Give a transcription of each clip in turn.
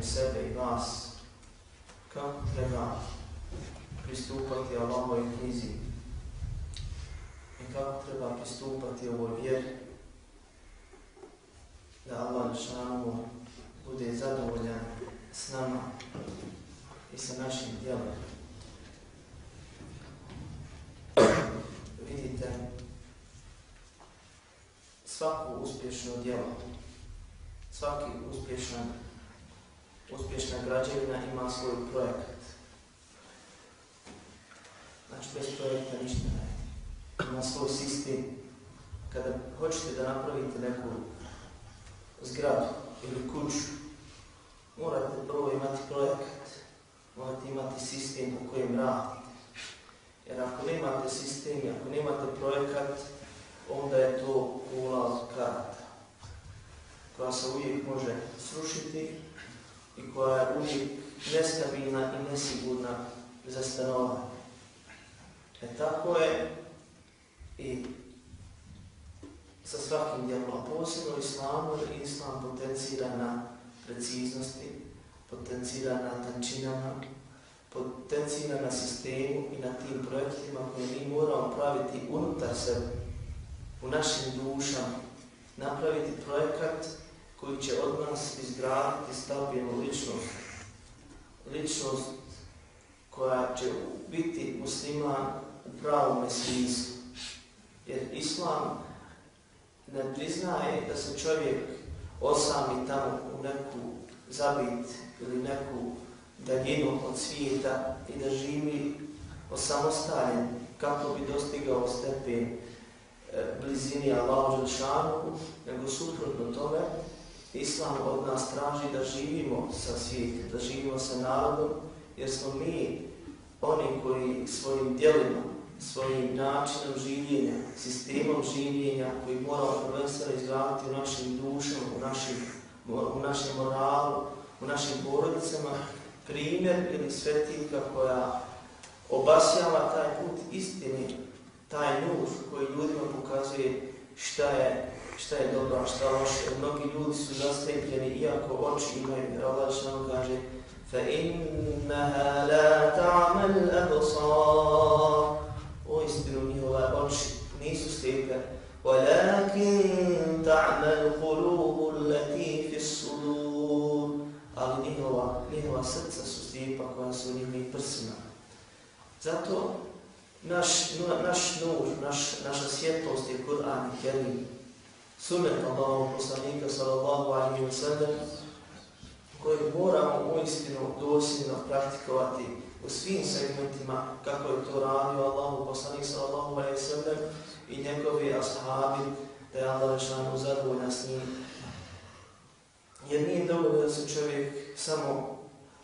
napomenem sebe i vas kako treba pristupati Allahovoj knjizi i kako treba pristupati ovoj vjeri da Allah šanu bude zadovoljan s nama i sa našim djelom. Vidite, svako uspješno djelo, svoj projekat. Znači, bez projekta ništa ne Ima svoj sistem. Kada hoćete da napravite neku zgradu ili kuću, morate prvo imati projekat, morate imati sistem u kojem radite. Jer ako nemate sistem, ako nemate projekat, onda je to kula od karata, koja se uvijek može srušiti uvijek nestabilna i nesigurna za stanovanje. E tako je i sa svakim djelom, a posebno islamu, jer islam potencira na preciznosti, potencira na tančinama, potencira na sistemu i na tim projektima koje mi moramo praviti unutar sebe, u našim dušama, napraviti projekat koji će od nas izgraditi stabilnu ličnost. Ličnost koja će biti musliman u pravom smislu. Jer islam ne priznaje da se čovjek osami tamo u neku zabit ili neku daljinu od svijeta i da živi osamostaljen kako bi dostigao stepen e, blizini Allahu Želšanu, nego suprotno tome, Islam od nas traži da živimo sa svijetom, da živimo sa narodom, jer smo mi oni koji svojim djelima, svojim načinom življenja, sistemom življenja koji moramo prvenstveno izgraditi u našim dušama, u našim, u našem moralu, u našim porodicama, primjer ili svetiljka koja obasjava taj put istini, taj nur koji ljudima pokazuje šta je, šta je dobro, a šta loše. Mnogi ljudi su zastepljeni, iako oči imaju, Allah što nam kaže فَإِنَّهَا لَا تَعْمَ الْأَبْصَارِ O istinu njihove oči nisu slijepe وَلَكِنْ تَعْمَ الْقُلُوبُ الَّتِي فِي الصُّدُورِ Ali njihova, njihova srca su slijepa koja su u njihovim prsima. Zato naš, naš nur, naš, naša svjetlost je Kur'an i Kerim. Sunet poslanika sallallahu alaihi wa sallam koji moramo uistinu dosljedno praktikovati u svim segmentima kako je to radio Allahu poslanik sallallahu alaihi wa sallam i njegovi ashabi da je Allah rešanu zadovoljan s njim. Jer nije dovoljno da se čovjek samo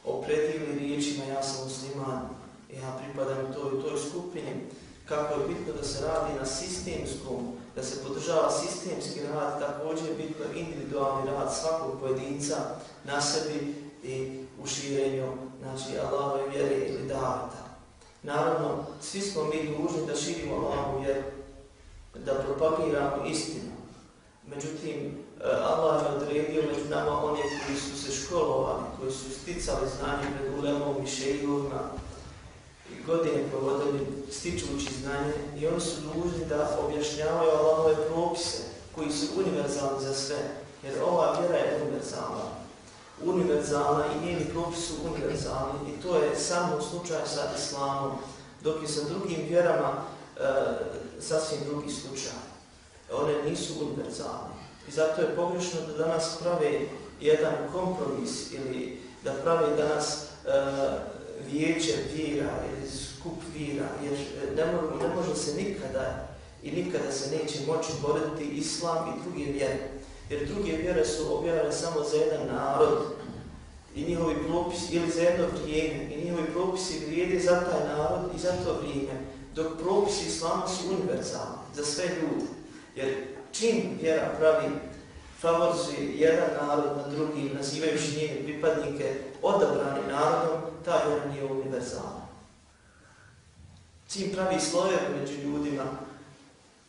opredili riječima ja sam musliman, ja pripadam toj toj skupini, kako je bitno da se radi na sistemskom, da se podržava sistemski rad, također je bitno individualni rad svakog pojedinca na sebi i u širenju znači, Allahove vjere ili davata. Naravno, svi smo mi dužni da širimo Allahovu vjeru, da propagiramo istinu. Međutim, Allah je odredio među nama one koji su se školovali, koji su sticali znanje pred ulemom i šejgovima, godine provodili stičući znanje i oni su dužni da objašnjavaju Allahove propise koji su univerzalni za sve. Jer ova vjera je univerzalna. Univerzalna i njeni propisi su univerzalni i to je samo slučaj sa islamom, dok je sa drugim vjerama e, sasvim drugi slučaj. One nisu univerzalne. I zato je pogrešno da danas prave jedan kompromis ili da prave danas e, vijeće vira ili skup vira, jer ne, mo ne može se nikada i nikada se neće moći boriti islam i druge vjere. Jer druge vjere su objavljene samo za jedan narod i njihovi propisi, ili za jedno vrijeme, i njihovi propisi vrijede za taj narod i za to vrijeme, dok propisi islama su univerzalni za sve ljude. Jer čim vjera pravi favorizuje jedan narod na drugi, nazivajući njene pripadnike odabrani narodom, ta vjera nije univerzalna. Čim pravi slojeve među ljudima,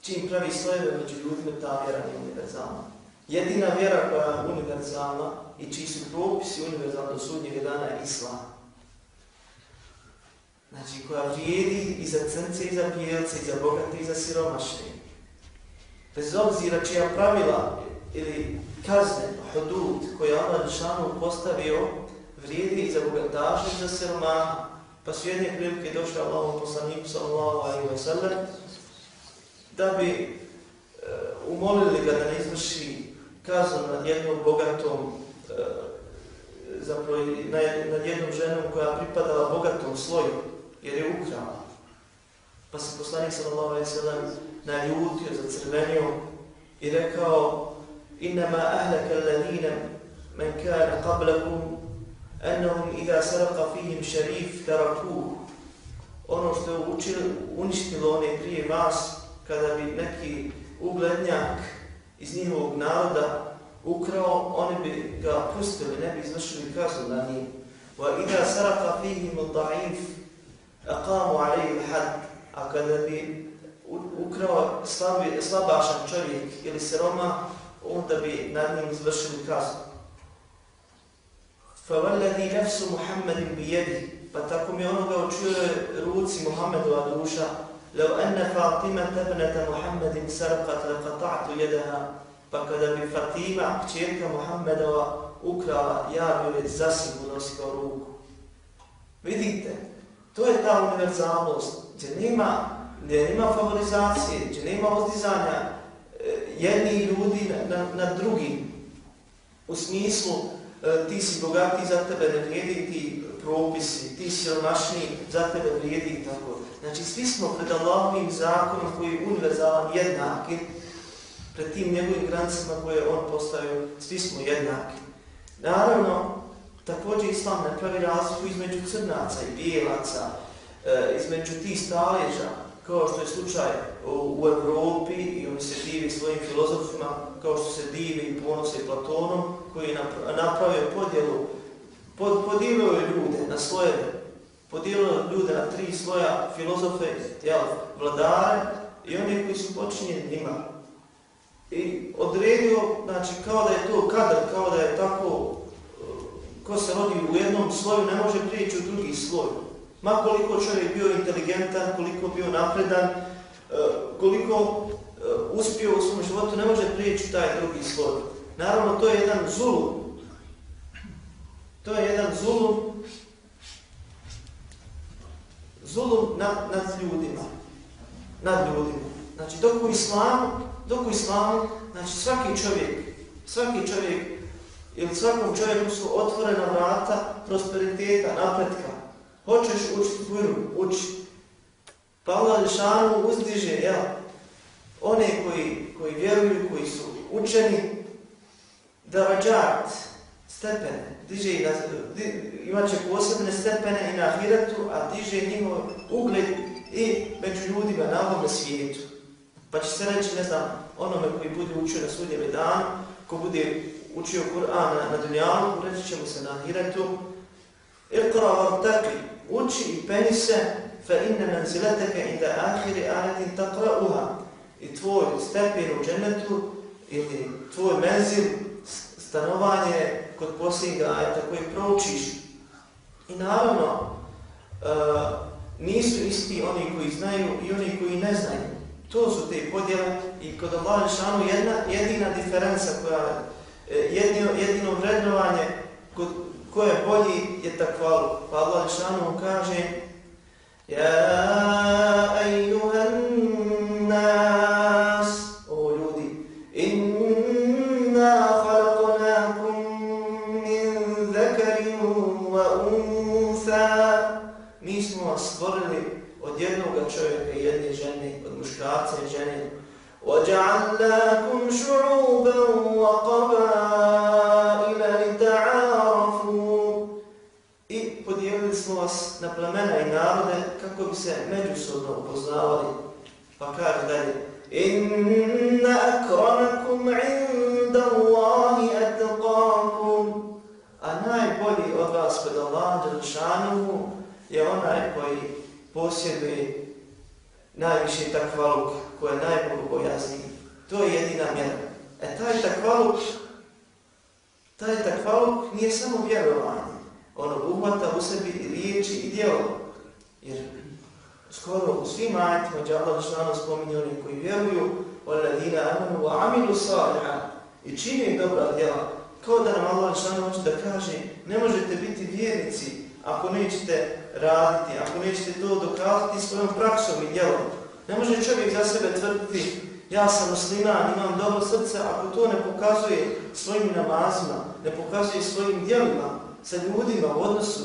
čim pravi slojeve među ljudima, ta vjera nije univerzalna. Jedina vjera koja je univerzalna i čiji su propisi univerzalni do sudnjeg dana je Islam. Znači koja vrijedi i za crnce i za bijelce, i za bogate i za siromašne. Bez obzira čija pravila ili kazne, hudud, koje je Allah Žešanu postavio, vrijedi i za bogataše i za siromaha. Pa su jedne prilike došli Allahom poslaniku sallallahu alaihi wa sallam da bi e, umolili ga da ne izvrši kaznu nad jednom bogatom e, zapravo nad jednom ženom koja pripadala bogatom sloju jer je ukrala. Pa se poslanik sallallahu alaihi sallam naljutio, zacrvenio i rekao Innama ahlaka alladhina man kana qablakum annahum idha saraqa fihim sharif tarakuhu. Ono što je učil, uništilo one prije vas, kada bi neki uglednjak iz njihovog naroda ukrao, oni bi ga pustili, ne bi izvršili kaznu na njih. Idha saraqa fihim al-da'if aqamu alayhi al-had, a kada bi ukrao slabi, slabašan čovjek ili seroma, onda bi nad njim izvršili kaznu. فَوَلَّذِي نَفْسُ مُحَمَّدٍ بِيَدِهِ Pa tako mi onoga učuje ruci Muhammedova duša لو أن فاطمة ابنة محمد سرقت لقطعت يدها pa kada bi Fatima, kćerka Muhammedova, ukrala, ja bi već zasigurno nosikao ruku. Vidite, to je ta univerzalnost, gdje nema, gdje nema favorizacije, gdje nema ozdizanja e, jedni ljudi na, na, drugim. U smislu, e, ti si bogati, za tebe ne vrijedi ti propisi, ti si siromašniji, za tebe vrijedi i tako. Znači, svi smo pred Allahovim zakonom koji je univerzalan, jednaki, pred tim njegovim granicama koje on postavio, svi smo jednaki. Naravno, također Islam ne pravi razliku između crnaca i bijelaca, e, između tih staleža, kao što je slučaj u, Evropi i oni se divi svojim filozofima, kao što se divi i ponose Platonom, koji je napravio podjelu, pod, podijelio je ljude na slojeve, podijelio ljude na tri sloja filozofe, jel, vladare i oni koji su počinjeni njima. I odredio, znači, kao da je to kadar, kao da je tako, ko se rodi u jednom sloju, ne može prijeći u drugi sloj. Ma koliko čovjek bio inteligentan, koliko bio napredan, e, koliko e, uspio u svom životu, ne može prijeći taj drugi sloj. Naravno, to je jedan zulum. To je jedan zulum zulum nad, nad ljudima. Nad ljudima. Znači, dok u islamu, dok u islamu, znači svaki čovjek, svaki čovjek ili svakom čovjeku su otvorena vrata prosperiteta, napretka. Hoćeš učiti kuru, uči. Pa Allah Lišanu uzdiže, jel, one koji, koji vjeruju, koji su učeni, da rađat, stepene, diže i na, di, imat će posebne stepene i na ahiretu, a diže njihov ugled i među ljudima na ovome svijetu. Pa će se reći, ne znam, onome koji bude učio na sudjeve dan, ko bude učio Kur'an na, na dunjalu, reći ćemo se na ahiretu, Iqra vam takli, uči i peni se, fa inne menzileteke inda ahiri ajetin takra'uha. I tvoj stepen u džennetu, ili tvoj menzil, stanovanje kod posljednjega ajeta koji proučiš. I naravno, uh, nisu isti oni koji znaju i oni koji ne znaju. To su te podjele i kod Allah Lišanu jedna jedina diferenca koja e, jedino, jedino vrednovanje kod koje je bolji takvalu. Pa Allah Lišanu kaže Ja, ejuhan nas, o ljudi, inna stvorili od jednog čovjeka i jedne žene, od muškarca i žene. وَجَعَلْنَاكُمْ شُعُوبًا وَقَبَائِلَ odnos na plemena i narode kako bi se međusobno upoznavali. Pa kaže dalje, Inna akranakum inda Allahi atqakum. A najbolji od vas pred Allahom Đelšanuhu je onaj koji posjeduje najviše takvaluk, koji je najbogobojazniji. To je jedina mjera. E taj takvaluk, taj takvaluk nije samo vjerovanje Ono uhvata u sebi riječi i djelo. Jer skoro u svim ajitima gdje Allah Žešanu spominje oni koji vjeruju وَالَّذِينَ أَمَنُوا وَعَمِلُوا صَالِحًا i čini dobra djela. Kao da nam Allah Žešanu hoće da kaže ne možete biti vjernici ako nećete raditi, ako nećete to dokazati svojom praksom i djelom. Ne može čovjek za sebe tvrditi ja sam musliman, imam dobro srce, ako to ne pokazuje svojim namazima, ne pokazuje svojim djelima, sa ljudima u odnosu,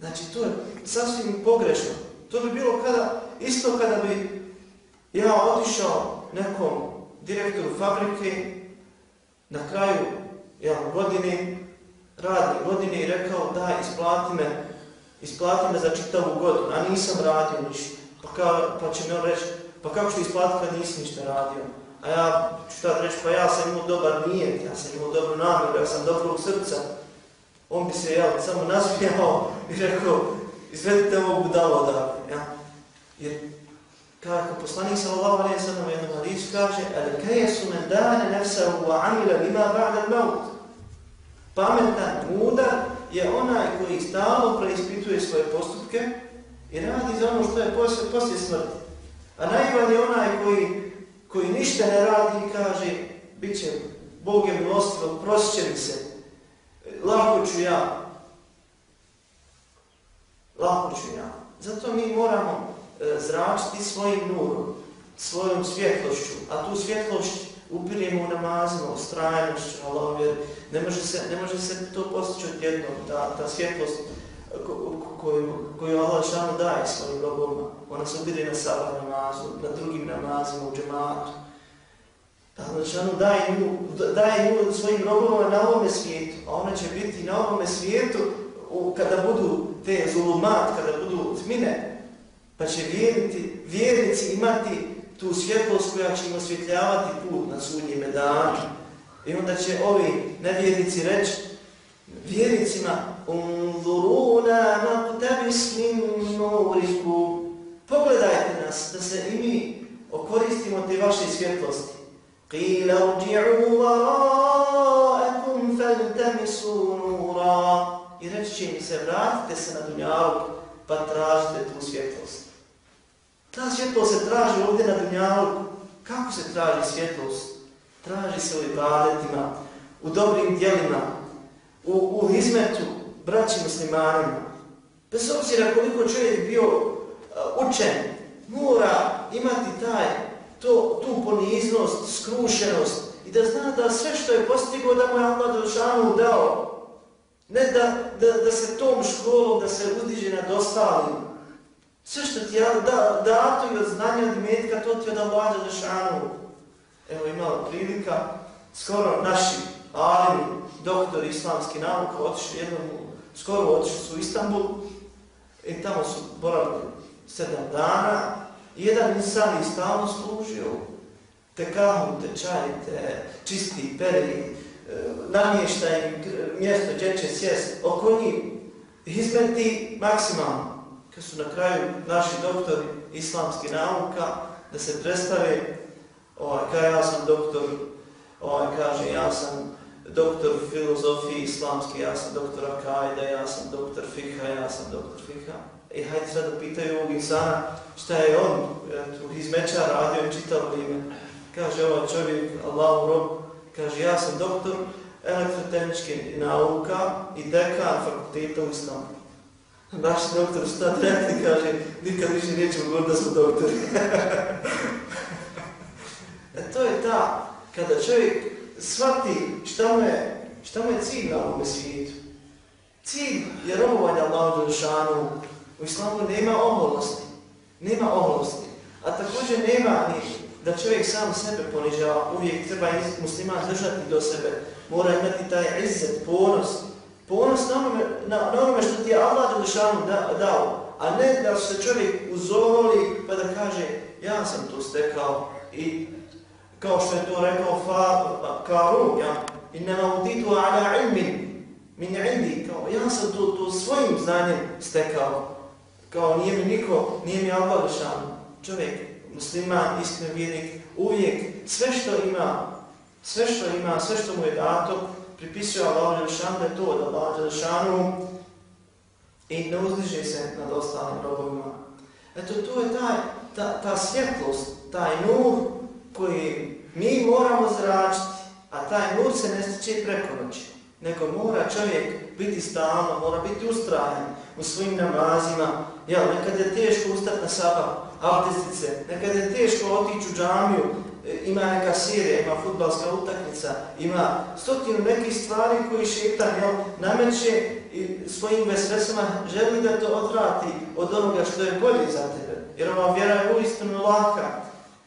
znači to je sasvim pogrešno. To bi bilo kada, isto kada bi ja otišao nekom direktoru fabrike na kraju ja, godine, radne godine i rekao da isplati me, isplati me za čitavu godinu, a nisam radio ništa. Pa, ka, pa će mi on reći, pa kako ću isplatiti kad nisi ništa radio? A ja ću tada reći, pa ja sam imao dobar nijet, ja sam imao dobru namjeru, ja sam dobrog srca. On bi se ja, samo nasmijao i rekao, izvedite ovog budalo odavde. Ja? Jer kako poslanik sallallahu alejhi ve sellem u jednom hadisu kaže: "Al kayasu man dana nafsahu wa amila bima ba'da al-maut." Pametan, mudar je onaj koji stalno preispituje svoje postupke i radi za ono što je poslije, poslije smrti. A najvan je onaj koji, koji ništa ne radi i kaže bit će Bog je milostiv, prosit mi se, lako ću ja. Lako ću ja. Zato mi moramo e, zračiti svojim nurom, svojom svjetlošću, a tu svjetlošću upirimo u namazima, u strajnošću, ne može se, ne može se to postići odjednom, ta, ta svjetlost koju, koju Allah daje svojim robovima. Ona se ubire na sabah namazu, na drugim namazima, u džematu. Allah šanu daje nju, daje nju svojim robovima na ovome svijetu, a ona će biti na ovome svijetu kada budu te zulumat, kada budu tmine, pa će vjeriti, vjernici imati tu svjetlost koja će im osvjetljavati put na sudnjime danu. I onda će ovi nevjernici reći vjernicima Unzuruna naqtabis min nurikum. Pogledajte nas da se i mi okoristimo te vaše svjetlosti. Qila urji'u wara'akum faltamisu nura. I reći će im se vratite se na dunjalu pa tražite tu svjetlost. Ta svjetlost se traži ovdje na dunjalu. Kako se traži svjetlost? Traži se u ibadetima, u dobrim djelima, u, u izmetu braći muslimanima. Bez obzira koliko čovjek bio uh, učen, mora imati taj, to, tu poniznost, skrušenost i da zna da sve što je postigao da mu je Allah Došanu dao. Ne da, da, da se tom školom, da se udiže nad ostalim. Sve što ti je da, dato i od znanja od imetka, to ti je od Allah Došanu. Evo imala prilika, skoro naši alimi, doktori islamski nauka, otišli jednom, skoro otišli su u Istanbul i tamo su boravili sedam dana. Jedan insan je stalno služio te kahu, te čaj, te čisti peri, namješta im mjesto gdje će sjest, oko njih izmeti maksimalno. Kad su na kraju naši doktori islamski nauka, da se predstave, ovaj, kao ja sam doktor, ovaj, kaže ja sam doktor filozofije islamske, ja sam doktor Akajda, ja sam doktor Fikha, ja sam doktor Fikha. I hajde sad da pitaju ovog insana šta je on tu izmeča radio čitao ime. Kaže ovaj čovjek, Allahu rob, kaže ja sam doktor elektrotehničke nauka i dekan fakulteta u Istanbulu. Naš doktor šta rekli, kaže, nikad više nećemo govoriti da smo doktori. e to je ta, kada čovjek shvati šta mu je, šta mu je cilj na ovome svijetu. Cilj je robovanje Allahu Đelšanu. U islamu nema oholosti. Nema oholosti. A također nema ni da čovjek sam sebe ponižava. Uvijek treba musliman držati do sebe. Mora imati taj izzet, ponos. Ponos na onome, na, na onome što ti je Allah da, dao. A ne da se čovjek uzovoli pa da kaže ja sam to stekao i kao što je to rekao Karun, ja, inna uditu ala ilmin min indi, kao ja sam to, to svojim znanjem stekao, kao nije mi niko, nije mi Allah lišan. Čovjek, musliman, iskren vjernik, uvijek sve što ima sve što ima, sve što mu je dato, pripisuje Allah Đelšanu da je to od Allah i ne uzdiže se nad ostalim robovima. Eto, to je taj, ta, ta svjetlost, taj nur koji mi moramo zračiti, a taj nur se ne stiče preko. Nego mora čovjek biti stalno, mora biti ustrajan u svojim namazima. Jel, nekad je teško ustati na sabah, abdestice, nekad je teško otići u džamiju, e, ima neka serija, ima futbalska utakmica, ima stotinu nekih stvari koji šetan jel, nameće i svojim vesvesama želi da to odvrati od onoga što je bolje za tebe. Jer ova vjera je uistinu laka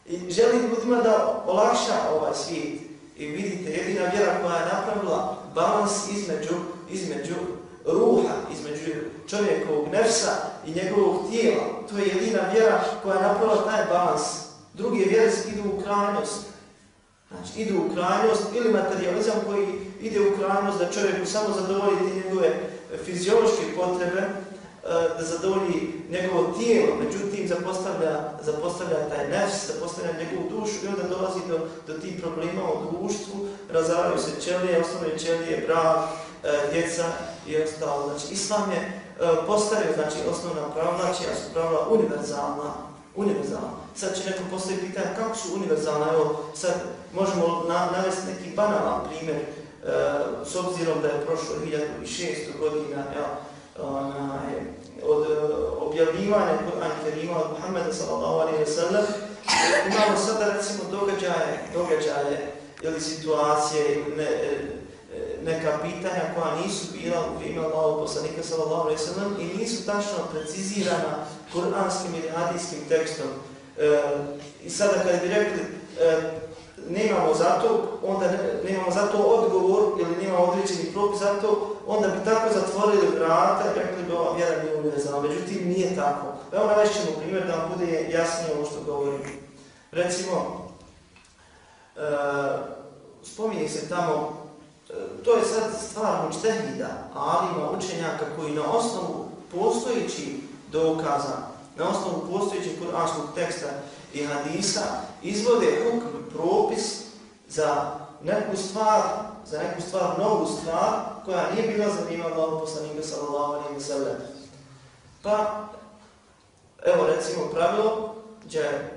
i želi ljudima da olakša ovaj svijet. I vidite, jedina vjera koja je napravila balans između, između ruha, između čovjekovog nefsa i njegovog tijela. To je jedina vjera koja napravila taj balans. Druge vjere idu u krajnost. Znači, idu u krajnost ili materializam koji ide u krajnost da čovjeku samo zadovolji njegove fiziološke potrebe, e, da zadovolji njegovo tijelo, međutim zapostavlja, zapostavlja taj nefs, zapostavlja njegovu dušu i onda dolazi do, do tih problema u društvu, razaraju se čelije, osnovne čelije, brak, djeca i ostalo. Znači, Islam je e, postavio znači, osnovna pravila, čija su pravila univerzalna, univerzalna. Sad će neko postaviti pitanje kako su univerzalna, evo sad možemo na, navesti neki banalan primjer, s obzirom da je prošlo 1600 godina ja, onaj, od objavljivanja Kur'an Kerima od Muhammeda sallallahu alaihi wa sallam, imamo sada recimo događaje, događaje ili situacije, ne, neka pitanja koja nisu bila u vrijeme Allahog poslanika sallallahu alaihi i nisu tačno precizirana kuranskim ili hadijskim tekstom. E, I sada kad bi rekli e, nemamo za to, onda ne, nemamo za to odgovor ili nemamo određeni propis za to, onda bi tako zatvorili vrata i rekli bi ova vjera nije univerzalna. Međutim, nije tako. Evo navešćemo primjer da vam bude jasnije ovo što govorim. Recimo, e, spominje se tamo, to je sad stvar mučtehida, ali ima učenjaka koji na osnovu postojići dokaza, na osnovu postojićeg kuranskog teksta i hadisa izvode hukm, propis za neku stvar, za neku stvar, novu stvar, koja nije bila zanimala Allahu poslanika sallallahu alejhi ve sellem. Pa evo recimo pravilo gdje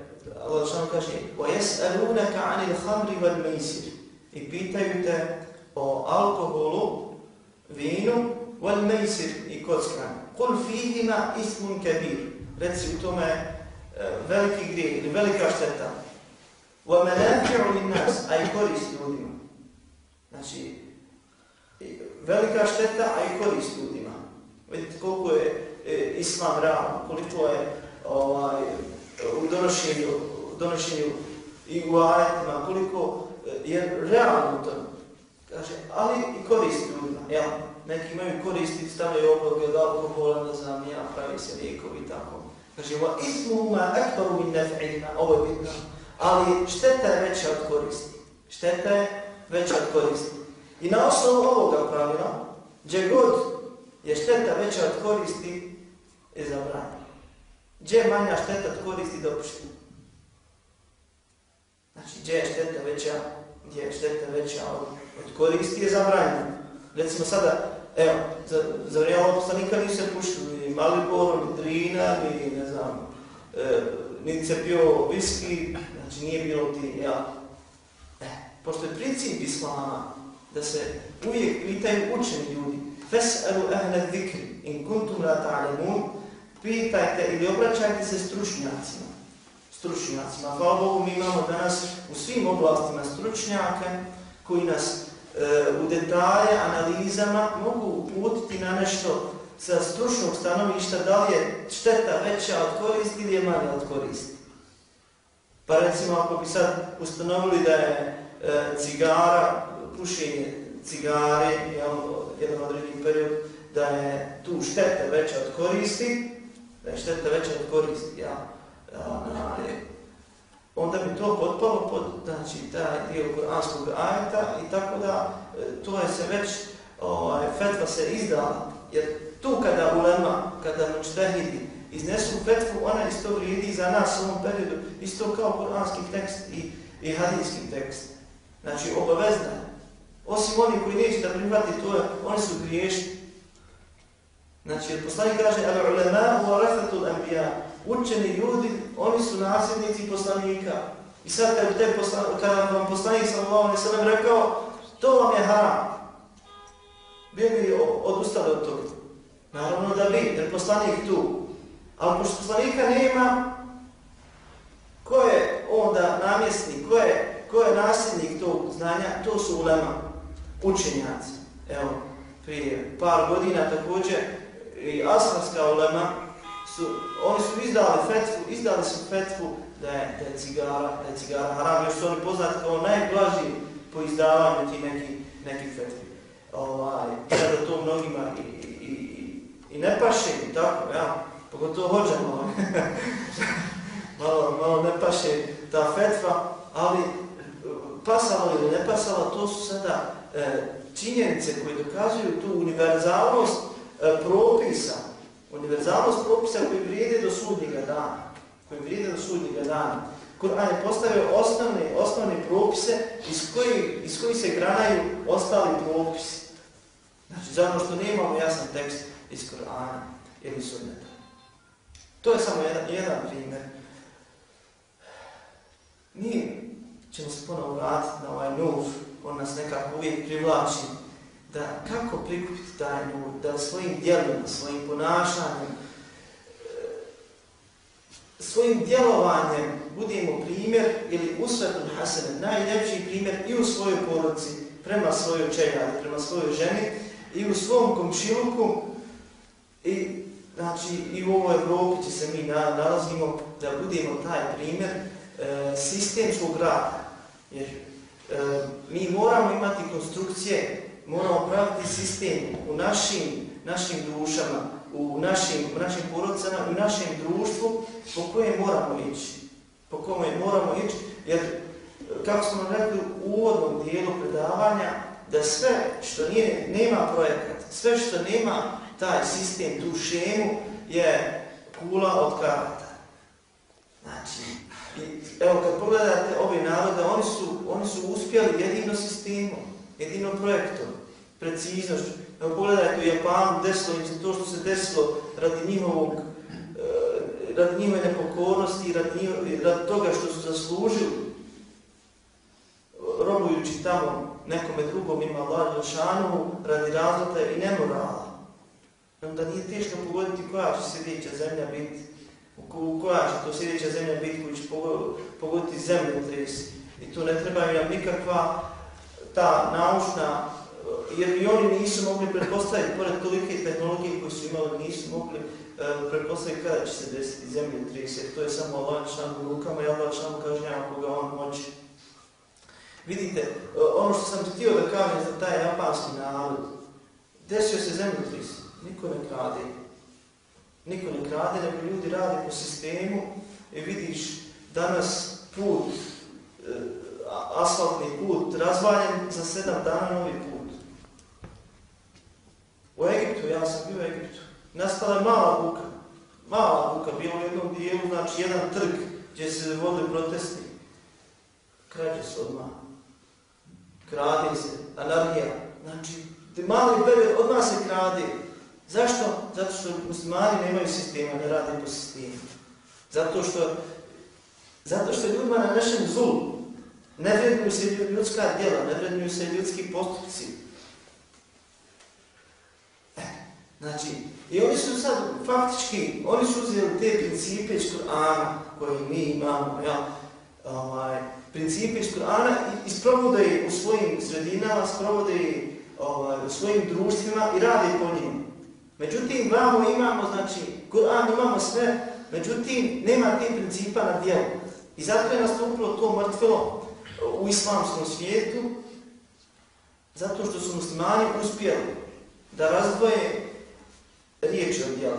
Allah kaže: "Wa yas'alunaka 'anil khamri wal maisir." I pitaju te o alkoholu, vinu, wal maisir i kockanju. Kul fihima ismun kabir. Reci u tome veliki grijeh ili velika šteta. Wa manafi'u linnas, a i korist ljudima. Znači, velika šteta, a i korist ljudima. Vidite koliko je e, islam realno, koliko je ovaj, u donošenju, donošenju i u ajetima, koliko je realno to. Kaže, ali i korist ljudima. Jel? Neki imaju koristi, stavljaju obloge od alkohola, ne znam, ja, pravi se lijekovi i tako. Kaže, wa ismuhuma akbaru min naf'ihima, ovo je bitno. Ali šteta je veća od koristi. Šteta je veća od koristi. I na osnovu ovoga pravila, gdje god je šteta veća od koristi, je zabranjeno. Gdje je manja šteta od koristi, dopušteno. Znači, gdje je šteta veća, gdje je šteta veća od koristi, je zabranjeno. Recimo sada, evo, za, za vrijeme ovog poslanika nisu se puštili ni Malibor, ni Drina, ni, ne znam, e, niti se pio viski, znači nije bilo ti, ja. E, pošto je princip Islama da se uvijek pitaju učeni ljudi, Fes'alu ahle zikri, in kuntum la ta'lemun, pitajte ili obraćajte se stručnjacima. Stručnjacima. Hvala Bogu, mi imamo danas u svim oblastima stručnjake koji nas u detalje, analizama mogu uputiti na nešto sa stručnog stanovišta da li je šteta veća od koristi ili je manja od koristi. Pa recimo ako bi sad ustanovili da je e, cigara, pušenje cigare, jedan određeni period, da je tu šteta veća od koristi, da je šteta veća od koristi, ja, ja, onda bi to potpalo pod znači, taj dio kuranskog ajeta i tako da e, to je se već, ovaj, fetva se izdala, jer tu kada ulema, kada mučtehidi iznesu fetvu, ona isto vrijedi za nas u ovom periodu, isto kao kuranski tekst i, i hadijski tekst. Znači, obavezna Osim oni koji neće da prihvati to, oni su griješni. Znači, jer poslanik kaže, al ulema u anbiya, učeni ljudi, oni su nasljednici poslanika. I sad kad, te poslan, kad vam poslanik sallallahu ve sellem rekao, to vam je haram. Bi bi odustali od toga. Naravno da bi, jer poslanik tu. Ali pošto poslanika nema, ko je onda namjesnik, ko je, ko je nasljednik tog znanja, to su ulema učenjaci. Evo, prije par godina također i Asmarska ulema su, oni su izdali fetvu, izdali su fetvu da je, da je cigara, da je cigara. Haram, još su oni poznati kao najblaži po izdavanju ti neki, neki fetvi. Ovaj, da to mnogima i, i, i, i ne paše, tako, ja, pogotovo hođamo, malo, malo ne paše ta fetva, ali pasalo ili ne pasalo, to su sada E, činjenice koje dokazuju tu univerzalnost e, propisa, univerzalnost propisa koji vrijede do sudnjega dana, koji vrijede do sudnjega dana. Kur'an je postavio osnovne, osnovne propise iz koji, iz koji se granaju ostali propisi. Znači, zato što nemamo jasan tekst iz Kur'ana ili sunneta. To je samo jedan, jedan primjer. Mi ćemo se ponovo vratiti na ovaj nov on nas nekako uvijek privlači, da kako prikupiti taj nur, da svojim djelima, svojim ponašanjem, e, svojim djelovanjem budemo primjer ili usvetun hasene, najljepši primjer i u svojoj porodici, prema svojoj čeljadi, prema svojoj ženi i u svom komšiluku i znači i u ovoj Evropi će se mi nalazimo da budemo taj primjer e, sistemskog rada. Jer E, mi moramo imati konstrukcije, moramo praviti sistem u našim, našim dušama, u našim, u našim porodcama, u našem društvu po kojem moramo ići. Po kojem moramo ići, jer kako smo rekli u uvodnom dijelu predavanja, da sve što nije, nema projekat, sve što nema taj sistem, tu šemu, je kula od karata. Znači, evo kad pogledate ove narode, oni su, oni su uspjeli jedino sistemom, jedino projektom, preciznošću. Evo pogledajte u Japanu, desilo im se to što se desilo radi njihovog, e, radi njihove nepokornosti, radi, radi toga što su zaslužili, robujući tamo nekome drugom ima Allah radi razlota i nemorala. Onda nije teško pogoditi koja će sljedeća zemlja biti u koja će to sljedeća zemlja biti koji će pogoditi zemlju. I tu ne treba nam nikakva ta naučna, jer i oni nisu mogli pretpostaviti, pored tolike tehnologije koje su imali, nisu mogli uh, pretpostaviti kada će se desiti zemlje tresi. To je samo Allah u rukama i Allah šan kažnjava koga on moći. Vidite, uh, ono što sam htio da kažem za taj japanski narod, desio se zemljotres, niko ne krade. Niko ne krade, nego ljudi rade po sistemu i vidiš danas put, e, asfaltni put razvaljen za sedam dana novi put. U Egiptu, ja sam bio u Egiptu, nastala je mala buka. Mala buka, bilo u jednom dijelu, znači jedan trg gdje se vodili protesti. Krađe se odmah. Krade se, anarhija. Znači, mali period odmah se krade. Zašto? Zato što muslimani nemaju sistema, ne rade po sistemu. Zato što, zato što ljudima na našem zlu ne vrednuju se ljudska djela, ne vrednuju se ljudski postupci. E, znači, i oni su sad faktički, oni su uzeli te principe iz Kur'ana koje mi imamo, ja, ovaj, principe iz Kur'ana i isprovode u svojim sredinama, sprovode ovaj, u svojim društvima i rade po njim. Međutim, vamo imamo, znači, Kur'an imamo sve, međutim, nema tih principa na dijelu. I zato je nastupilo to mrtvilo u islamskom svijetu, zato što su muslimani uspjeli da razdvoje riječi od dijela.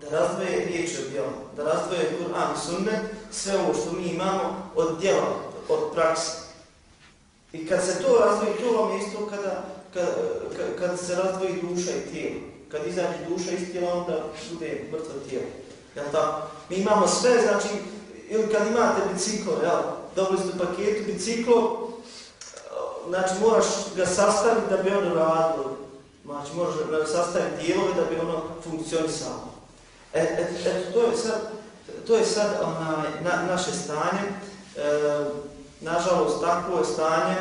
Da razdvoje riječi od dijela. Da razdvoje Kur'an i sunnet, sve ovo što mi imamo od dijela, od prakse. I kad se to razdvoji, to vam je isto kada kad, kad se razdvoji duša i tijelo. Kad izađe duša iz tijela, onda bude mrtvo tijelo. Jel tako? Mi imamo sve, znači, ili kad imate biciklo, jel? Dobili ste paketu biciklo, znači moraš ga sastaviti da bi ono radilo. Znači moraš ga sastaviti dijelove da bi ono funkcionisalo. E, e, e, to je sad, to je sad onaj, na, naše stanje. E, nažalost, takvo je stanje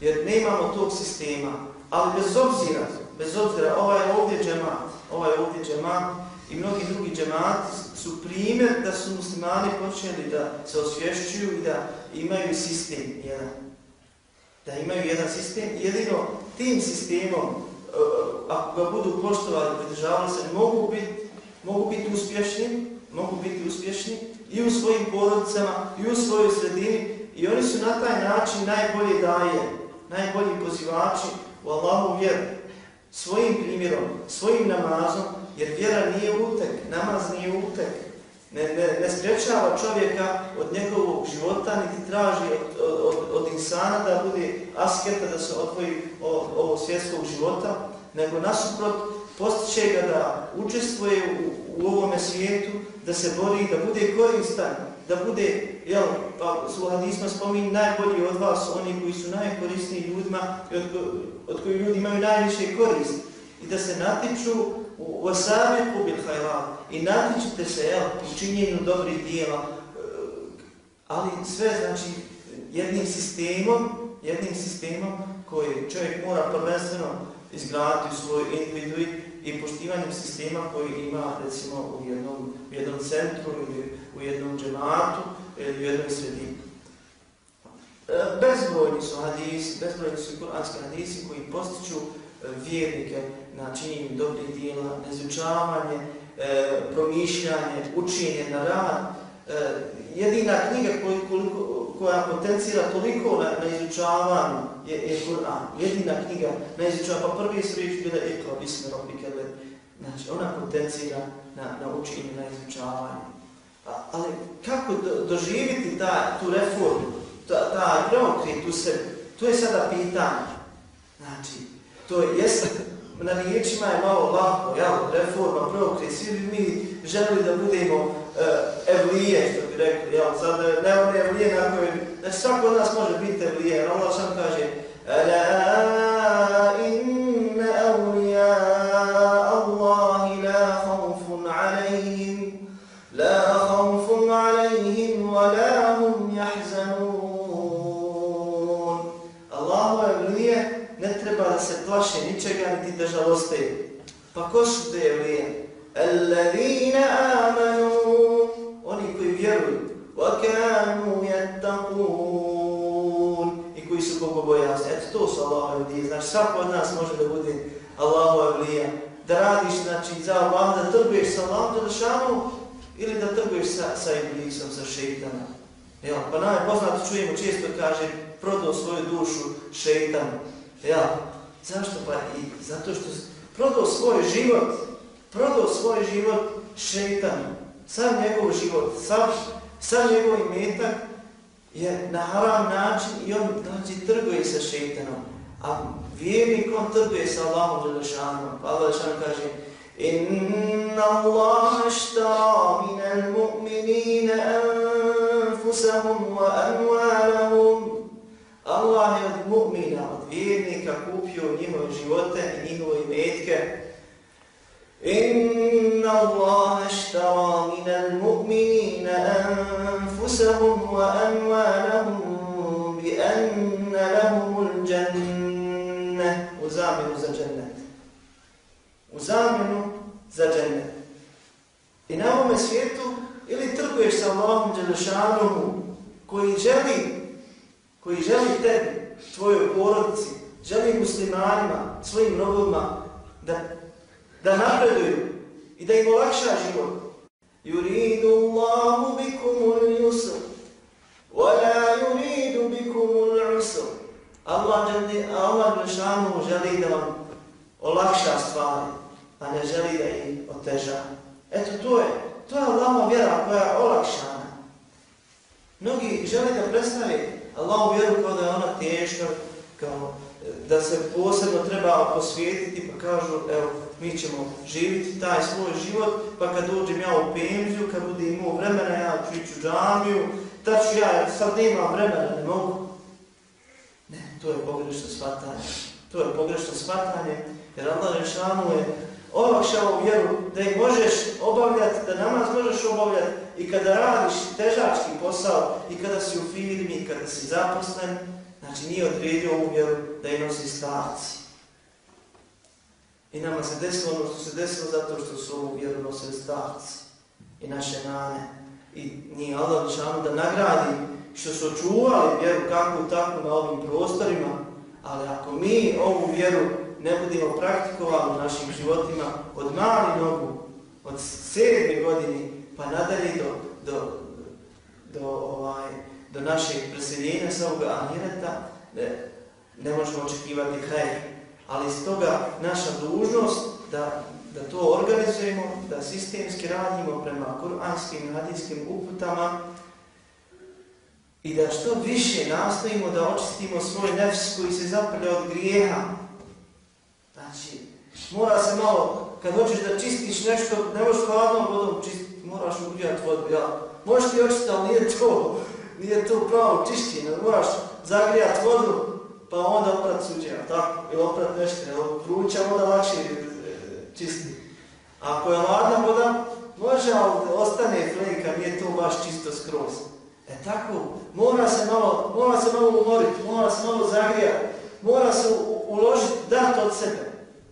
jer nemamo tog sistema. Ali bez obzira, bez obzira, ovaj ovdje džemat, ovaj ovdje džemat i mnogi drugi džemati su primjer da su muslimani počeli da se osvješćuju i da imaju sistem jedan. Da imaju jedan sistem, jedino tim sistemom, ako ga budu poštovali, pridržavali se, mogu biti mogu biti uspješni, mogu biti uspješni i u svojim porodicama, i u svojoj sredini i oni su na taj način najbolje daje, najbolji pozivači u Allahu vjeru. Svojim primjerom, svojim namazom, jer vjera nije utek, namaz nije utek. Ne, ne, ne sprečava čovjeka od njegovog života, niti traži od, od, od insana da bude asketa, da se odvoji od ovog svjetskog života, nego nasuprot postiće ga da učestvuje u, u ovome svijetu, da se bori, da bude koristan, da bude, jel, pa su spominji, najbolji od vas, oni koji su najkorisniji ljudima i od, od kojih ljudi imaju najviše korist. I da se natiču bil hajla i natičite se, jel, u činjenju dobrih dijela, ali sve, znači, jednim sistemom, jednim sistemom koji čovjek mora prvenstveno izgraditi u svoj individu i poštivanjem sistema koji ima recimo u jednom, u jednom centru ili u jednom džematu ili u jednoj sredini. E, bezbrojni su hadisi, bezbrojni su kuranski hadisi koji postiču e, vjernike na činjenju dobrih dijela, na izučavanje, e, promišljanje, učenje na rad. Jedina knjiga koliko, koja potencira toliko na, na izučavanju je, je Kur'an. Jedina knjiga na izučavanju, pa prvi su riječi bile Ikra, Bismi, Znači, ona potencira na, na učenju, na izučavanju. A, ali kako do, doživiti ta, tu reformu, ta, ta preokret u sebi, to je sada pitanje. Znači, to je, jest, na riječima je malo lako, jel, reforma, preokret, svi bi mi želeli da budemo uh, evlije, što bi rekli, jel, sad ne one evlije na koje, znači svako od nas može biti evlije, Allah sam kaže, Ala inna awliya Allahi la khawfun alayhim la se plaše ničega niti da žaloste. Pa ko su te evlije? Alladhina amanu oni koji vjeruju wa kanu yattaqun i koji su bogobojazni. Eto to su Allahu evlije. Znači svako od nas može da bude Allahu evlije. Da radiš znači za Allah, da trguješ sa Allahom Đelešanu ili da trguješ sa, sa iblisom, sa šeitanom. Ja, pa najpoznato čujemo često kaže prodao svoju dušu šeitanu. Ja, zašto pa i zato što prodao svoj život prodao svoj život šeitanu. Sam njegov život, sam, sam njegov imetak je na haram način i on znači, trguje sa šeitanom. A vjernik on trguje sa Allahom Đelešanom. Allah kaže Inna Allah aštara min al-mu'minina anfusahum wa anwalahum Allah je od mu'mina, vjernika kupio njihove živote i njihove imetke. Inna Allahe štara minal mu'minina anfusahum wa anvalahum bi anna lahumul džanne. U zamjenu za džennet. U zamjenu za džennet. I na ovome svijetu ili trguješ sa Allahom Đelešanomu koji želi, koji želi tebi, tvojoj porodici, želi muslimanima, svojim robovima da da napreduju i da im olakša život. Yuridu Allahu bikumul yusr, wa la yuridu bikumul usr. Allah želi, Allah želi da vam olakša stvari, a ne želi da ih oteža. Eto, to je, to je Allahova vjera koja je olakšana. Mnogi žele da predstavi Allahu vjeru kao da je ona teška, kao da se posebno treba posvijetiti, pa kažu, evo, mi ćemo živjeti taj svoj život, pa kad dođem ja u penziju, kad bude imao vremena, ja ću ići u džamiju, tad ću ja, sad nemam vremena, ne mogu. Ne, to je pogrešno. shvatanje. To je pogrešno shvatanje, jer Allah Žešanu je olakšao vjeru da ih možeš obavljati, da namaz možeš obavljati i kada radiš težački posao i kada si u firmi, kada si zaposlen, znači nije odredio ovu vjeru da je nosi starci. I nama se desilo ono što se desilo zato što su ovu vjeru nosili starci i naše nane. I nije Allah da nagradi što su očuvali vjeru kakvu takvu na ovim prostorima, ali ako mi ovu vjeru ne budemo praktikovali u našim životima od mali nogu, od sedme godine pa nadalje do, do, do, ovaj, do našeg preseljenja sa ovoga ne, ne možemo očekivati kraj. Ali iz toga naša dužnost da, da to organizujemo, da sistemski radimo prema kuranskim i hadijskim uputama i da što više nastojimo da očistimo svoj nefs koji se zaprlja od grijeha. Znači, mora se malo, kad hoćeš da čistiš nešto, ne možeš hladnom vodom čistiti, moraš ugrijati vodu. Ja, možeš ti očistiti, ali nije to, nije to pravo čišćenje. Moraš zagrijati vodu, pa onda oprat suđe, tako, ili oprat nešto, ili vruća voda lakše e, čisti. Ako je hladna voda, može, ali ostane flenka, nije to baš čisto skroz. E tako, mora se malo, mora se malo umoriti, mora se malo zagrijati, mora se uložiti, dati od sebe.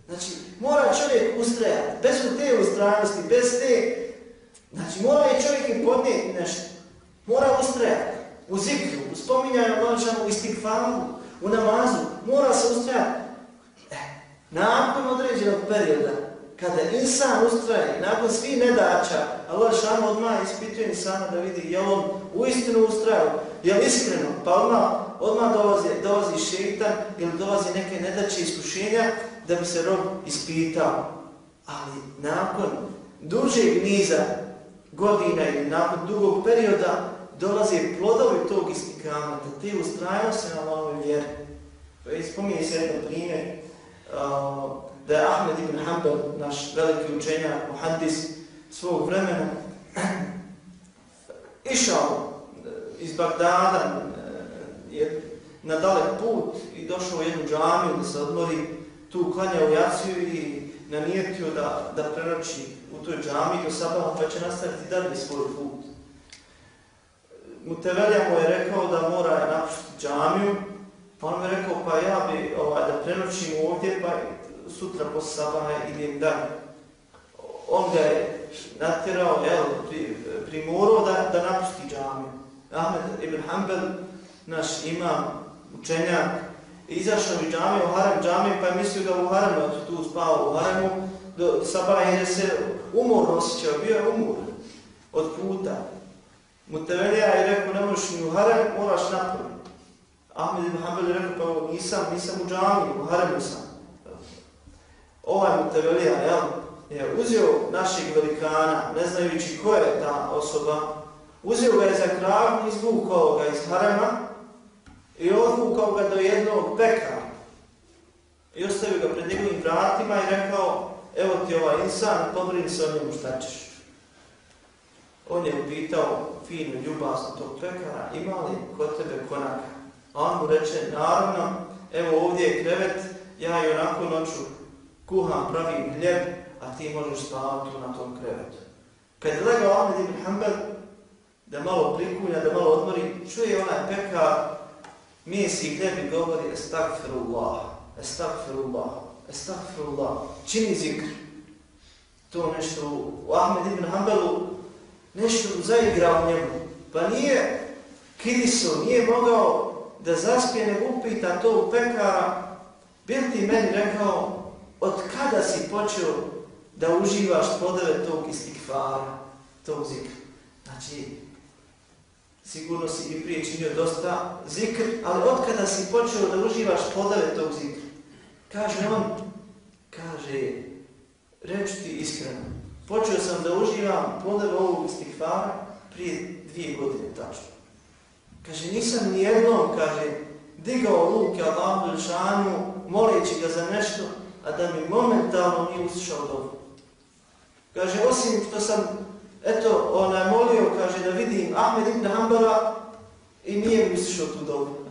Znači, mora čovjek ustrajati, bez te ustrajnosti, bez te... Znači, mora i čovjek i podnijeti nešto. Mora ustrajati. U zikru, u spominjanju u istikfalu, u namazu, mora se ustrajati. E, nakon određenog perioda, kada insan ustraje, nakon svih nedača, Allah šano odmah ispituje insana da vidi je on uistinu ustrajao, je li iskreno, pa odmah, odmah dolazi, dolazi šeitan ili dolazi neke nedače iskušenja da bi se rob ispitao. Ali nakon dužeg niza godina ili nakon dugog perioda dolaze plodovi tog istikama, da ti se na ovoj vjeri. Spominje se jedan primjer, da je Ahmed ibn Hanbal, naš veliki učenjak, muhaddis svog vremena, išao e, iz Bagdada je na dalek put i došao u jednu džamiju da se odmori, tu klanjao jaciju i namijetio da, da prenoći u toj džami do sabaha pa će nastaviti dalje svoj put. Mutevelja mu je rekao da mora napustiti džamiju, pa on mi je rekao pa ja bi ovaj, da prenoćim ovdje pa sutra po sabaha idem dalje. On ga je natjerao, jel, primorao da, da napusti džamiju. Ahmed ibn Hanbel, naš imam, učenjak, izašao iz džamije u harem džamije pa je mislio da u haremu, tu spao u haremu, do sabaha je se umorno osjećao, bio je umor od puta. Mutevelija je rekao, ne možeš ni u harem, moraš napolje. Ahmed ibn Hanbel je rekao, pa nisam, nisam u džamiji, u haremu sam ovaj Mutevelija jel, je uzeo našeg velikana, ne znajući ko je ta osoba, uzeo ga je za kravu, izvukao ga iz harema i odvukao ga do jednog peka i ostavio ga pred njegovim vratima i rekao, evo ti ovaj insan, pobrini se o njemu šta ćeš. On je upitao finu ljubazno tog pekara, ima li kod tebe konaka? A on mu reče, naravno, evo ovdje je krevet, ja i onako noću kuham, pravim hljeb, a ti možeš spavati na tom krevetu. Kad je legao Ahmed ibn Hanbel, da malo prikulja, da malo odmori, čuje onaj peka, mijesi i hljeb i govori estakfirullah, estakfirullah, estakfirullah, čini zikr. To nešto u Ahmed ibn Hanbelu, nešto zaigra u njemu. Pa nije kiriso, nije mogao da zaspije ne upita to u pekara, bil ti meni rekao, od kada si počeo da uživaš plodove tog istikfara, tog zikra? Znači, sigurno si i prije činio dosta zikr, ali od kada si počeo da uživaš plodove tog zikra? Kaže on, kaže, reći ti iskreno, počeo sam da uživam plodove ovog istikfara prije dvije godine tačno. Kaže, nisam nijednom, kaže, digao ruke Allahu Đelšanu, moleći ga za nešto, a da mi momentalno nije uslišao dobu. Kaže, osim što sam, eto, onaj molio, kaže, da vidim Ahmed ibn Hanbala i nije mi uslišao tu dobu.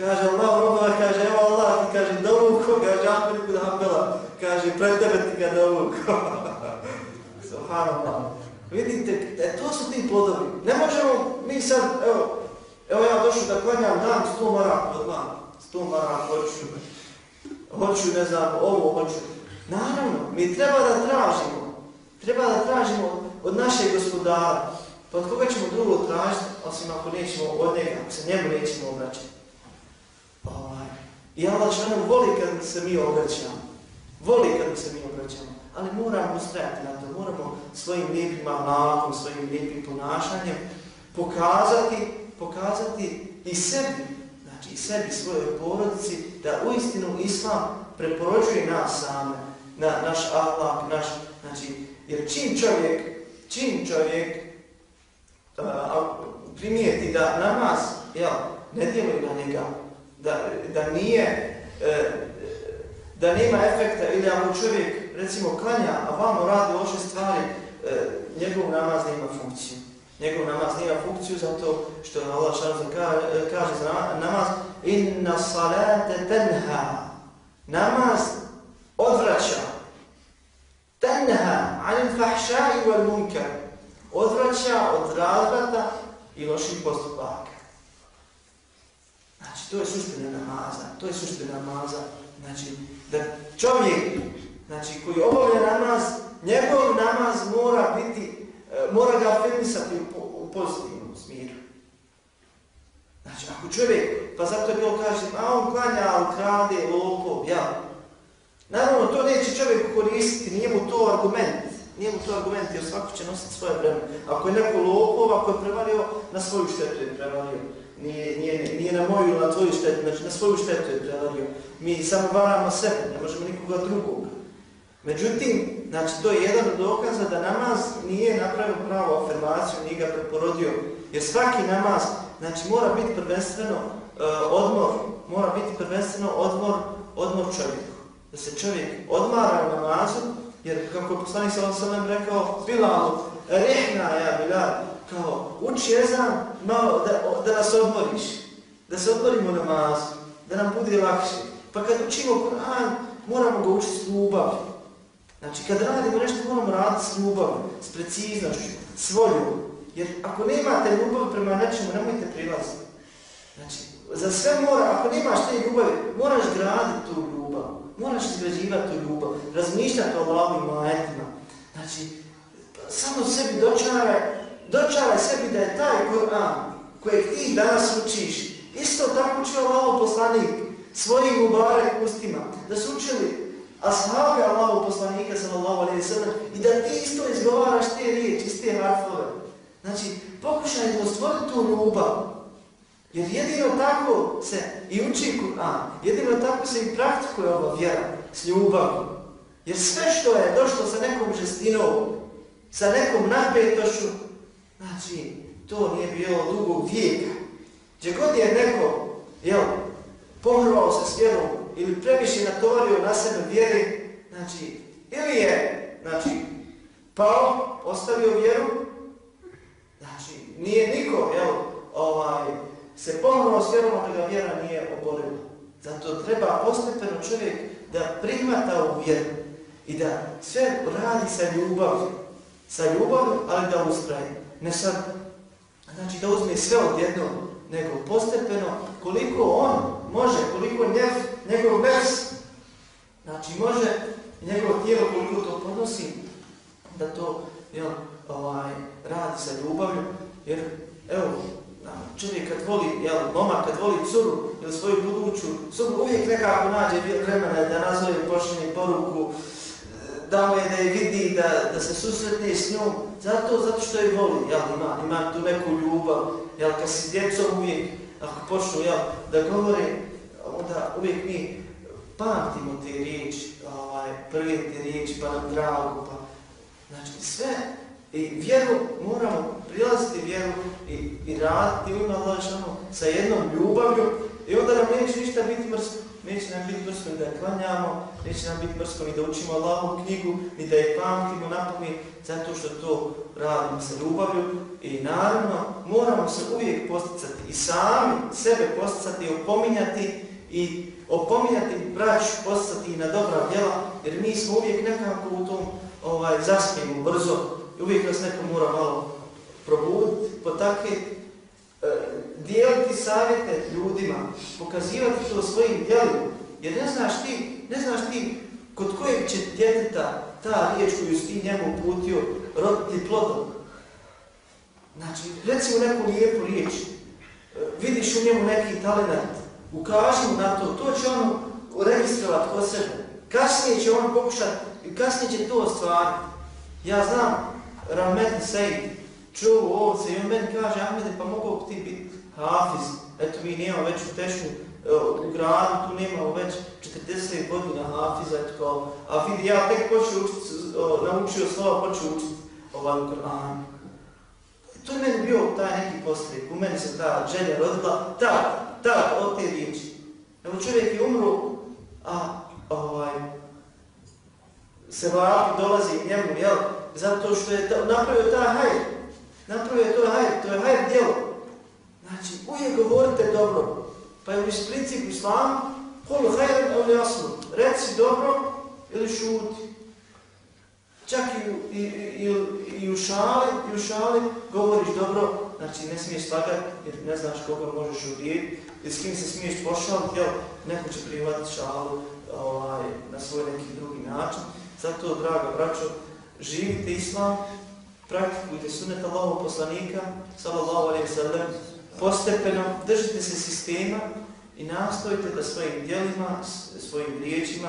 Kaže Allah robova, kaže evo Allah ti kaže dovuko ga džamperi kod Hambela. Kaže pred tebe ti ga dovuko. Subhanallah. Vidite, e, to su ti plodovi. Ne možemo mi sad, evo, evo ja došao da klanjam dan sto maraka odmah. Sto maraka hoću. Hoću, ne znam, ovo hoću. Naravno, mi treba da tražimo. Treba da tražimo od našeg gospodara. Pa od koga ćemo drugo tražiti, osim ako nećemo od njega, ako se njemu nećemo obraćati. Ovaj. I Allah šanu voli kad se mi obraćamo. Voli kad se mi obraćamo. Ali moramo ustrajati na to. Moramo svojim lijepim ahlakom, svojim lijepim ponašanjem pokazati, pokazati i sebi, znači i sebi, svojoj porodici, da uistinu Islam preporođuje nas same, na, naš ahlak, naš, znači, jer čim čovjek, čim čovjek primijeti da namaz, jel, ne djeluje na njega, da, da nije, e, da nema efekta ili ako čovjek recimo klanja, a vamo radi loše stvari, e, njegov namaz nema funkciju. Njegov namaz nema funkciju zato što Allah kaže, kaže za namaz inna salate tenha namaz odvraća tenha anil fahšai wal munkar odvraća od razvrata i loših postupaka. Znači, to je suština namaza. To je suština namaza. Znači, da čovjek znači, koji obavlja namaz, njegov namaz mora biti, e, mora ga afirmisati u, pozitivnom smjeru. Znači, ako čovjek, pa zato je bilo kaže, a on klanja, ali krade, lopov, ja. Naravno, to neće čovjek koristiti, nije mu to argument. Nije mu to argument, jer svako će nositi svoje vreme. Ako je neko lopov, ako je prevario, na svoju štetu je prevario. Nije, nije, nije na moju ili na tvoju štetu, znači na svoju štetu je prevario. Mi samo varamo sebe, ne možemo nikoga drugog. Međutim, znači to je jedan od dokaza da namaz nije napravio pravu afirmaciju, nije ga preporodio. Jer svaki namaz, znači mora biti prvenstveno uh, odmor, mora biti prvenstveno odmor, odmor čovjeku. Da se čovjek odmara u namazu, jer kako je poslanik sallam rekao, Bilalu, rehna ja Bilal, kao uči jezan malo da, da nas odmoriš, da se odmorimo namazu, da nam bude lakše. Pa kad učimo Kur'an, moramo ga učiti s ljubavlju. Znači, kad radimo nešto, moramo raditi s ljubavlju, s preciznošću, s voljom. Jer ako nemate ljubav prema nečemu, nemojte prilaziti. Znači, za sve mora, ako nemaš te ljubavi, moraš graditi tu ljubav. Moraš izgrađivati tu ljubav, razmišljati o Allahovim ajetima. Znači, samo sebi dočaraj, dočaraj sebi da je taj Kur'an kojeg ti danas učiš, isto tako učio Allahov poslanik svojim mubarek ustima, da su učili ashabi Allahov poslanika sallallahu alaihi sallam i da ti isto izgovaraš te riječi, iste harfove. Znači, pokušaj stvoriti tu ljubav. Jer jedino tako se i uči Kur'an, jedino tako se i praktikuje ova vjera s ljubavom. Jer sve što je došlo sa nekom žestinom, sa nekom napetošću, znači, to nije bilo dugog vijeka. Gdje god je neko, jel, pohrvao se s vjerom ili previše natovario na sebe vjeri, znači, ili je, znači, pao, ostavio vjeru, znači, nije niko, jel, ovaj, se pohrvao s ga vjera nije oborila. Zato treba postepeno čovjek da prihvata u vjeru i da sve radi sa ljubavljom, sa ljubavljom, ali da ustraje. Ne sad, znači da uzme sve odjedno, nego postepeno koliko on može, koliko njef, njegov nefs, znači može njegov tijelo koliko to podnosi, da to jel, ovaj, radi sa ljubavljom, jer evo, čovjek kad voli, jel, momak kad voli curu ili svoju buduću, curu uvijek nekako nađe vremena da nazove pošljenje poruku, da mu je da je vidi, da, da se susretne s njom, zato, zato što je voli, jel, ima, ima tu neku ljubav, jel, kad si djecom uvijek, ako počnu, jel, da govore, onda uvijek mi pamtimo te riječi, ovaj, prvi te riječi, pa nam drago, pa, znači, sve, i vjeru, moramo prilaziti vjeru i, i raditi u ime Allah sa jednom ljubavlju, I onda nam neće ništa biti mrsko. Neće nam biti mrsko ni da klanjamo, neće nam biti mrsko ni da učimo Allahovu knjigu, ni da je pamtimo napomni, zato što to radimo sa ljubavlju. I naravno, moramo se uvijek posticati i sami sebe posticati i opominjati i opominjati brać, posticati i na dobra djela, jer mi smo uvijek nekako u tom ovaj, zaspijemo brzo uvijek nas neko mora malo probuditi, potaknuti, e, dijeliti savjete ljudima, pokazivati to svojim djelima, jer ne znaš ti, ne znaš ti kod kojeg će djeteta ta riječ koju si ti njemu uputio roditi plodom. Znači, reci mu neku lijepu riječ, e, vidiš u njemu neki talent, ukaži mu na to, to će on registrovati kod sebe. Kasnije će on pokušati, kasnije će to ostvariti. Ja znam, Rahmet Sejid, čuo ovce i on meni kaže, Ahmede, pa mogu ti biti hafiz. Eto, mi nemamo već u tešnju, e, u gradu, tu nemamo već 40 godina hafiza, eto kao, a vidi, ja tek počeo učiti, naučio slova, počeo učiti ovaj u Koranu. To je meni bio taj neki postrijek, u meni se ta želja rodila, tak, tak, od te riječi. Evo čovjek je umro, a ovaj, se dolazi njemu, jel? Zato što je napravio taj hajr. Napravio je to hajr, to je hajr djelo. Znači, uvijek govorite dobro. Pa je u princip islamu, kolu hajr ili jasno. Reci dobro ili šuti. Čak i, i, i, i u šali, i u šali govoriš dobro, znači ne smiješ slagati jer ne znaš koga možeš uvijeti i s kim se smiješ pošaliti, jel, neko će prihvatiti šalu ovaj, na svoj neki drugi način. Zato, draga braćo, živite islam, praktikujte sunet Allahov poslanika, sallallahu alaihi sallam, postepeno, držite se sistema i nastojite da svojim djelima, svojim riječima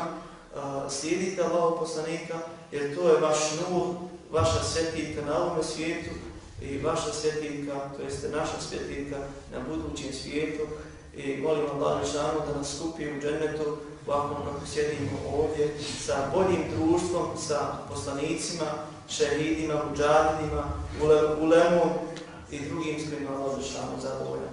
slijedite Allahov poslanika, jer to je vaš nur, vaša svjetiljka na ovome svijetu i vaša svjetiljka, to jeste naša svjetiljka na budućem svijetu. I molim Allah da nas skupi u džennetu ovako sjedimo ovdje sa boljim društvom, sa poslanicima, šehidima, muđahidima, ulemom i drugim s kojima Allah zadovoljan.